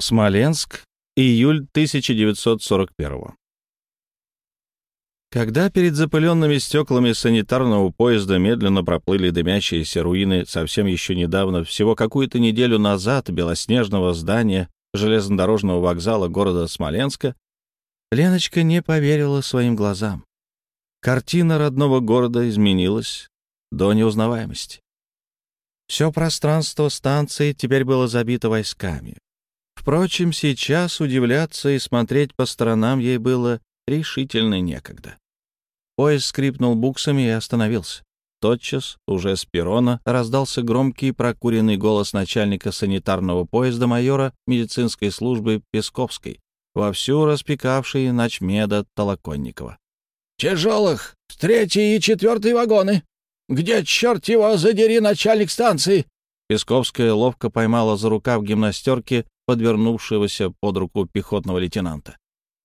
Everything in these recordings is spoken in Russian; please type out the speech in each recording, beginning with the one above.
Смоленск, июль 1941 Когда перед запыленными стеклами санитарного поезда медленно проплыли дымящиеся руины совсем еще недавно, всего какую-то неделю назад, белоснежного здания железнодорожного вокзала города Смоленска, Леночка не поверила своим глазам. Картина родного города изменилась до неузнаваемости. Все пространство станции теперь было забито войсками. Впрочем, сейчас удивляться и смотреть по сторонам ей было решительно некогда. Поезд скрипнул буксами и остановился. Тотчас, уже с перрона, раздался громкий прокуренный голос начальника санитарного поезда майора медицинской службы Песковской, вовсю распекавший начмеда Толоконникова. «Тяжелых! Третий и четвертый вагоны! Где, черт его, задери, начальник станции?» Песковская ловко поймала за рукав гимнастерки подвернувшегося под руку пехотного лейтенанта.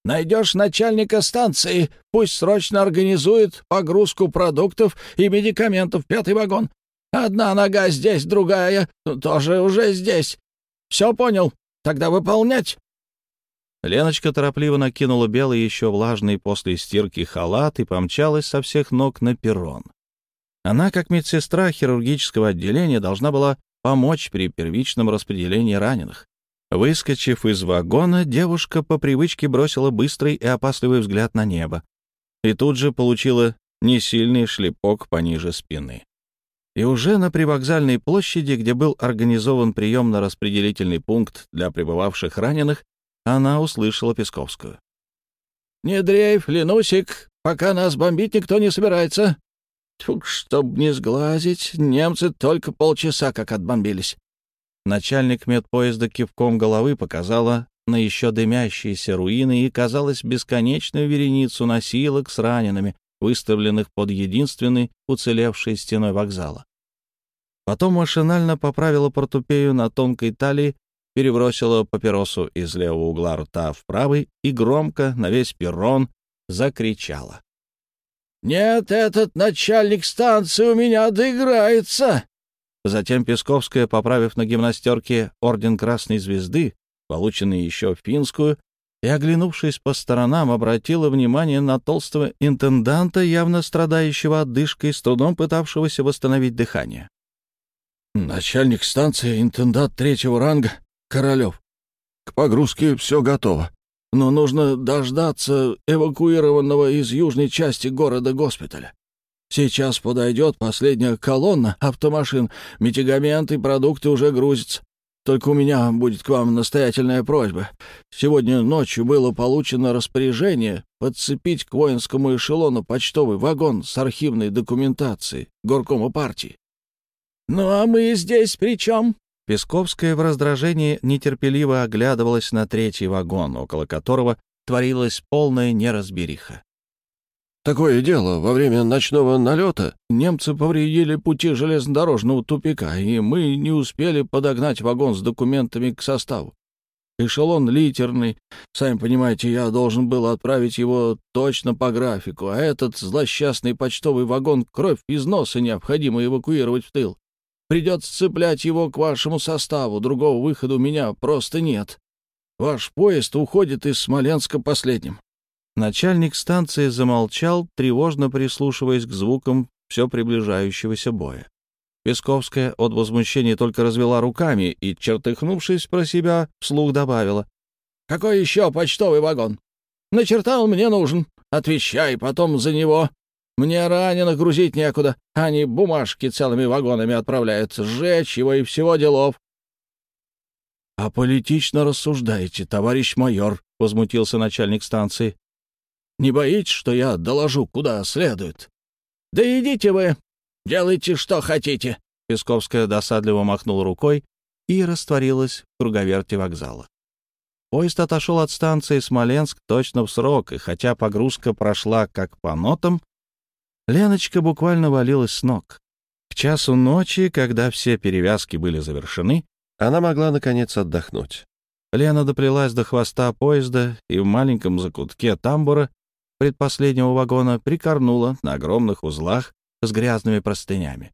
«Найдешь начальника станции, пусть срочно организует погрузку продуктов и медикаментов в пятый вагон. Одна нога здесь, другая тоже уже здесь. Все понял? Тогда выполнять!» Леночка торопливо накинула белый, еще влажный после стирки халат и помчалась со всех ног на перрон. Она, как медсестра хирургического отделения, должна была помочь при первичном распределении раненых. Выскочив из вагона, девушка по привычке бросила быстрый и опасливый взгляд на небо и тут же получила несильный шлепок пониже спины. И уже на привокзальной площади, где был организован приемно-распределительный пункт для прибывавших раненых, она услышала Песковскую. «Не дрейф, Ленусик, пока нас бомбить никто не собирается. Тьфу, чтоб не сглазить, немцы только полчаса как отбомбились». Начальник медпоезда кивком головы показала на еще дымящиеся руины и, казалось, бесконечную вереницу носилок с ранеными, выставленных под единственной уцелевшей стеной вокзала. Потом машинально поправила портупею на тонкой талии перебросила папиросу из левого угла рта в правый и громко на весь перрон закричала. «Нет, этот начальник станции у меня доиграется!» Затем Песковская, поправив на гимнастерке орден Красной Звезды, полученный еще в финскую, и, оглянувшись по сторонам, обратила внимание на толстого интенданта, явно страдающего отдышкой, с трудом пытавшегося восстановить дыхание. «Начальник станции, интендант третьего ранга, Королев. К погрузке все готово, но нужно дождаться эвакуированного из южной части города госпиталя. Сейчас подойдет последняя колонна автомашин, медикаменты и продукты уже грузятся. Только у меня будет к вам настоятельная просьба. Сегодня ночью было получено распоряжение подцепить к воинскому эшелону почтовый вагон с архивной документацией горкома партии. «Ну а мы здесь при чем?» Песковская в раздражении нетерпеливо оглядывалась на третий вагон, около которого творилась полная неразбериха. Такое дело, во время ночного налета немцы повредили пути железнодорожного тупика, и мы не успели подогнать вагон с документами к составу. Эшелон литерный, сами понимаете, я должен был отправить его точно по графику, а этот злосчастный почтовый вагон кровь из носа необходимо эвакуировать в тыл. Придется цеплять его к вашему составу, другого выхода у меня просто нет. Ваш поезд уходит из Смоленска последним». Начальник станции замолчал, тревожно прислушиваясь к звукам все приближающегося боя. Песковская от возмущения только развела руками и, чертыхнувшись про себя, вслух добавила. «Какой еще почтовый вагон? На черта он мне нужен. Отвечай потом за него. Мне раненых грузить некуда. Они бумажки целыми вагонами отправляются. Сжечь его и всего делов. — А политично рассуждаете, товарищ майор, — возмутился начальник станции. — Не боитесь, что я доложу, куда следует? — Да идите вы, делайте, что хотите. Песковская досадливо махнула рукой и растворилась в круговерте вокзала. Поезд отошел от станции Смоленск точно в срок, и хотя погрузка прошла как по нотам, Леночка буквально валилась с ног. К часу ночи, когда все перевязки были завершены, она могла, наконец, отдохнуть. Лена доплелась до хвоста поезда и в маленьком закутке тамбура предпоследнего вагона прикорнула на огромных узлах с грязными простынями.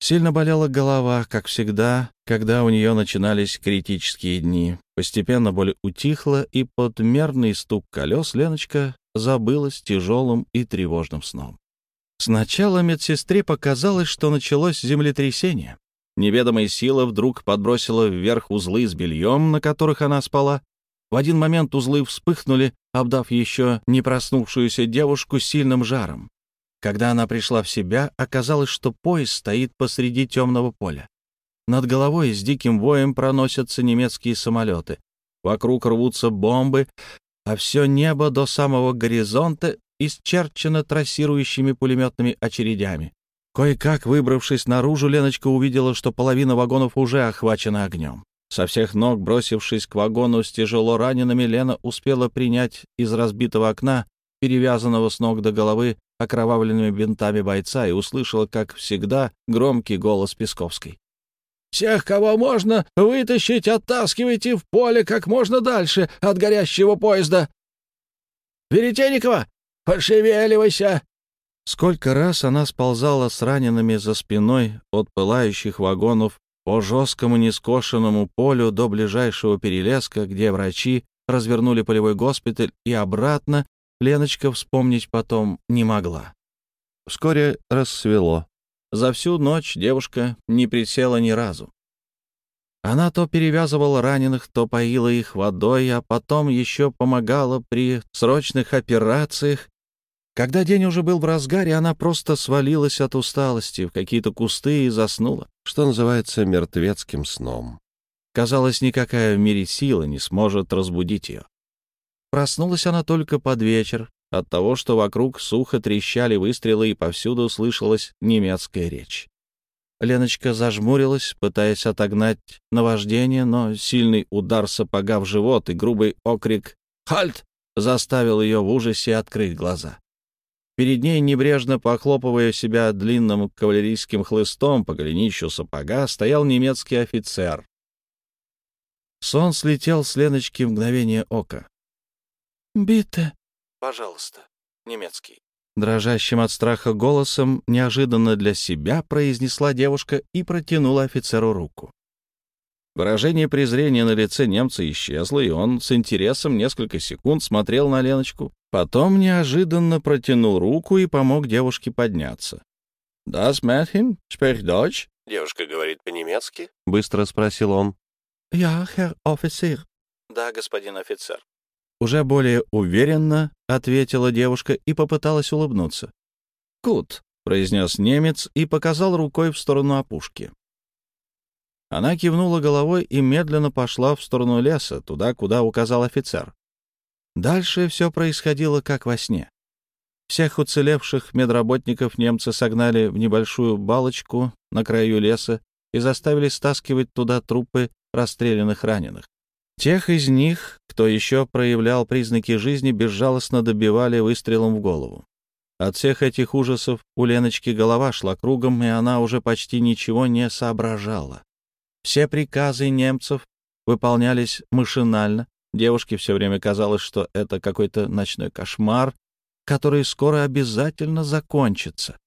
Сильно болела голова, как всегда, когда у нее начинались критические дни. Постепенно боль утихла, и под мерный стук колес Леночка забылась тяжелым и тревожным сном. Сначала медсестре показалось, что началось землетрясение. Неведомая сила вдруг подбросила вверх узлы с бельем, на которых она спала. В один момент узлы вспыхнули, обдав еще не проснувшуюся девушку сильным жаром. Когда она пришла в себя, оказалось, что поезд стоит посреди темного поля. Над головой с диким воем проносятся немецкие самолеты. Вокруг рвутся бомбы, а все небо до самого горизонта исчерчено трассирующими пулеметными очередями. Кое-как, выбравшись наружу, Леночка увидела, что половина вагонов уже охвачена огнем. Со всех ног, бросившись к вагону с тяжело ранеными, Лена успела принять из разбитого окна, перевязанного с ног до головы окровавленными бинтами бойца, и услышала, как всегда, громкий голос Песковской. «Всех, кого можно вытащить, оттаскивайте в поле как можно дальше от горящего поезда!» «Веретенникова, пошевеливайся!» Сколько раз она сползала с ранеными за спиной от пылающих вагонов по жесткому нескошенному полю до ближайшего перелеска, где врачи развернули полевой госпиталь, и обратно Леночка вспомнить потом не могла. Вскоре рассвело. За всю ночь девушка не присела ни разу. Она то перевязывала раненых, то поила их водой, а потом еще помогала при срочных операциях когда день уже был в разгаре, она просто свалилась от усталости в какие-то кусты и заснула, что называется мертвецким сном. Казалось, никакая в мире сила не сможет разбудить ее. Проснулась она только под вечер от того, что вокруг сухо трещали выстрелы и повсюду слышалась немецкая речь. Леночка зажмурилась, пытаясь отогнать наваждение, но сильный удар сапога в живот и грубый окрик «Хальт!» заставил ее в ужасе открыть глаза. Перед ней, небрежно похлопывая себя длинным кавалерийским хлыстом по голенищу сапога, стоял немецкий офицер. Сон слетел с Леночки в мгновение ока. «Бите!» «Пожалуйста», немецкий. Дрожащим от страха голосом, неожиданно для себя, произнесла девушка и протянула офицеру руку. Выражение презрения на лице немца исчезло, и он с интересом несколько секунд смотрел на Леночку. Потом неожиданно протянул руку и помог девушке подняться. «Das Mädchen spricht Deutsch?» «Девушка говорит по-немецки?» — быстро спросил он. «Ja, Herr Officer». «Да, господин офицер». Уже более уверенно ответила девушка и попыталась улыбнуться. «Кут», — произнес немец и показал рукой в сторону опушки. Она кивнула головой и медленно пошла в сторону леса, туда, куда указал офицер. Дальше все происходило как во сне. Всех уцелевших медработников немцы согнали в небольшую балочку на краю леса и заставили стаскивать туда трупы расстрелянных раненых. Тех из них, кто еще проявлял признаки жизни, безжалостно добивали выстрелом в голову. От всех этих ужасов у Леночки голова шла кругом, и она уже почти ничего не соображала. Все приказы немцев выполнялись машинально. Девушке все время казалось, что это какой-то ночной кошмар, который скоро обязательно закончится.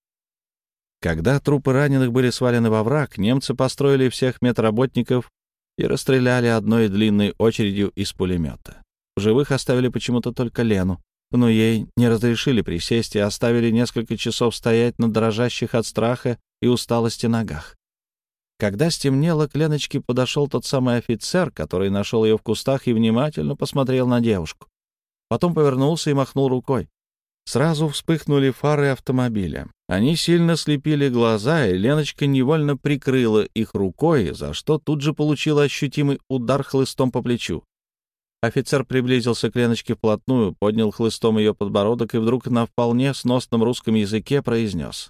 Когда трупы раненых были свалены во враг, немцы построили всех медработников и расстреляли одной длинной очередью из пулемета. В живых оставили почему-то только Лену, но ей не разрешили присесть и оставили несколько часов стоять на дрожащих от страха и усталости ногах. Когда стемнело, к Леночке подошел тот самый офицер, который нашел ее в кустах и внимательно посмотрел на девушку. Потом повернулся и махнул рукой. Сразу вспыхнули фары автомобиля. Они сильно слепили глаза, и Леночка невольно прикрыла их рукой, за что тут же получила ощутимый удар хлыстом по плечу. Офицер приблизился к Леночке вплотную, поднял хлыстом ее подбородок и вдруг на вполне сносном русском языке произнес.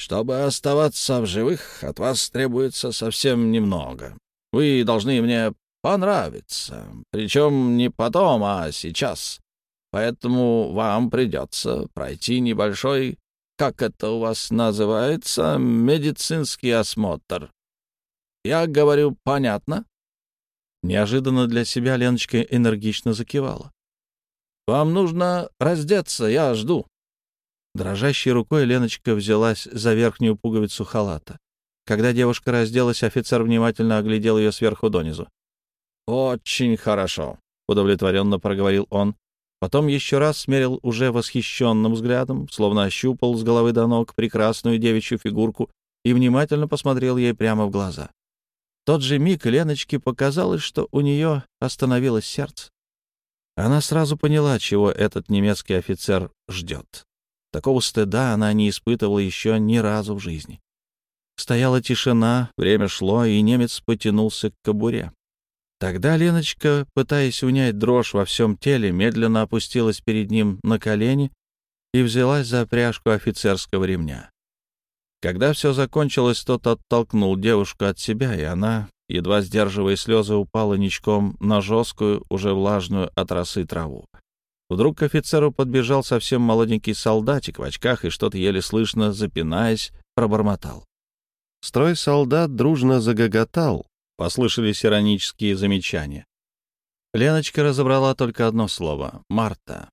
Чтобы оставаться в живых, от вас требуется совсем немного. Вы должны мне понравиться, причем не потом, а сейчас. Поэтому вам придется пройти небольшой, как это у вас называется, медицинский осмотр. Я говорю понятно?» Неожиданно для себя Леночка энергично закивала. «Вам нужно раздеться, я жду». Дрожащей рукой Леночка взялась за верхнюю пуговицу халата. Когда девушка разделась, офицер внимательно оглядел ее сверху донизу. «Очень хорошо», — удовлетворенно проговорил он. Потом еще раз смерил уже восхищенным взглядом, словно ощупал с головы до ног прекрасную девичью фигурку и внимательно посмотрел ей прямо в глаза. В тот же миг Леночке показалось, что у нее остановилось сердце. Она сразу поняла, чего этот немецкий офицер ждет. Такого стыда она не испытывала еще ни разу в жизни. Стояла тишина, время шло, и немец потянулся к кобуре. Тогда Леночка, пытаясь унять дрожь во всем теле, медленно опустилась перед ним на колени и взялась за пряжку офицерского ремня. Когда все закончилось, тот оттолкнул девушку от себя, и она, едва сдерживая слезы, упала ничком на жесткую, уже влажную от росы траву. Вдруг к офицеру подбежал совсем молоденький солдатик в очках и что-то еле слышно, запинаясь, пробормотал. Строй солдат дружно загоготал, послышались иронические замечания. Леночка разобрала только одно слово — «Марта».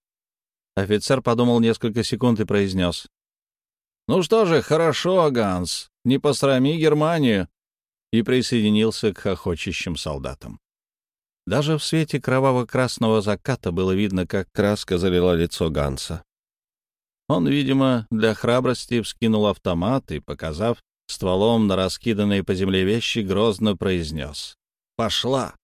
Офицер подумал несколько секунд и произнес. «Ну что же, хорошо, Ганс, не посрами Германию!» и присоединился к хохочущим солдатам. Даже в свете кроваво-красного заката было видно, как краска залила лицо Ганса. Он, видимо, для храбрости вскинул автомат и, показав стволом на раскиданные по земле вещи, грозно произнес «Пошла!».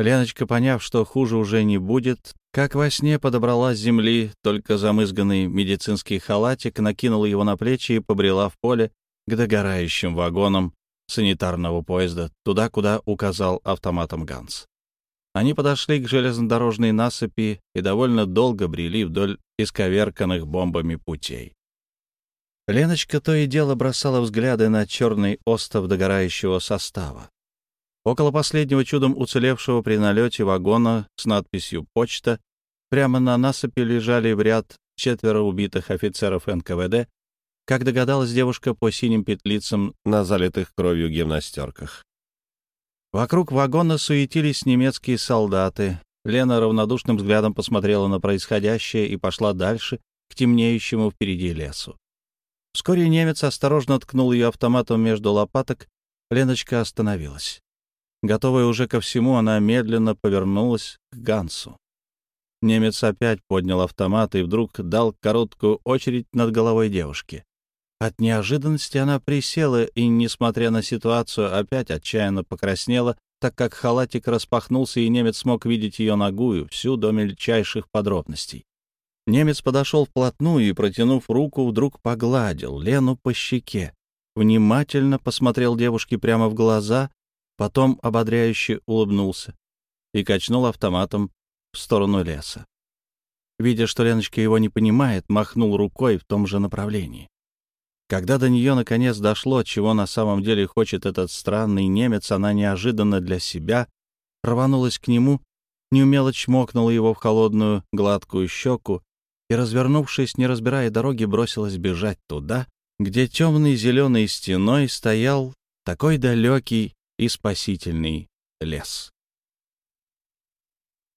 Леночка, поняв, что хуже уже не будет, как во сне подобрала с земли только замызганный медицинский халатик, накинула его на плечи и побрела в поле к догорающим вагонам санитарного поезда, туда, куда указал автоматом Ганс. Они подошли к железнодорожной насыпи и довольно долго брели вдоль исковерканных бомбами путей. Леночка то и дело бросала взгляды на черный остов догорающего состава. Около последнего чудом уцелевшего при налете вагона с надписью «Почта» прямо на насыпи лежали в ряд четверо убитых офицеров НКВД, как догадалась девушка по синим петлицам на залитых кровью гимнастерках. Вокруг вагона суетились немецкие солдаты. Лена равнодушным взглядом посмотрела на происходящее и пошла дальше, к темнеющему впереди лесу. Вскоре немец осторожно ткнул ее автоматом между лопаток. Леночка остановилась. Готовая уже ко всему, она медленно повернулась к Гансу. Немец опять поднял автомат и вдруг дал короткую очередь над головой девушки. От неожиданности она присела и, несмотря на ситуацию, опять отчаянно покраснела, так как халатик распахнулся, и немец смог видеть ее ногую, всю до мельчайших подробностей. Немец подошел вплотную и, протянув руку, вдруг погладил Лену по щеке, внимательно посмотрел девушке прямо в глаза, потом ободряюще улыбнулся и качнул автоматом в сторону леса. Видя, что Леночка его не понимает, махнул рукой в том же направлении. Когда до нее наконец дошло, чего на самом деле хочет этот странный немец, она неожиданно для себя рванулась к нему, неумело чмокнула его в холодную гладкую щеку и, развернувшись, не разбирая дороги, бросилась бежать туда, где темной зеленой стеной стоял такой далекий и спасительный лес.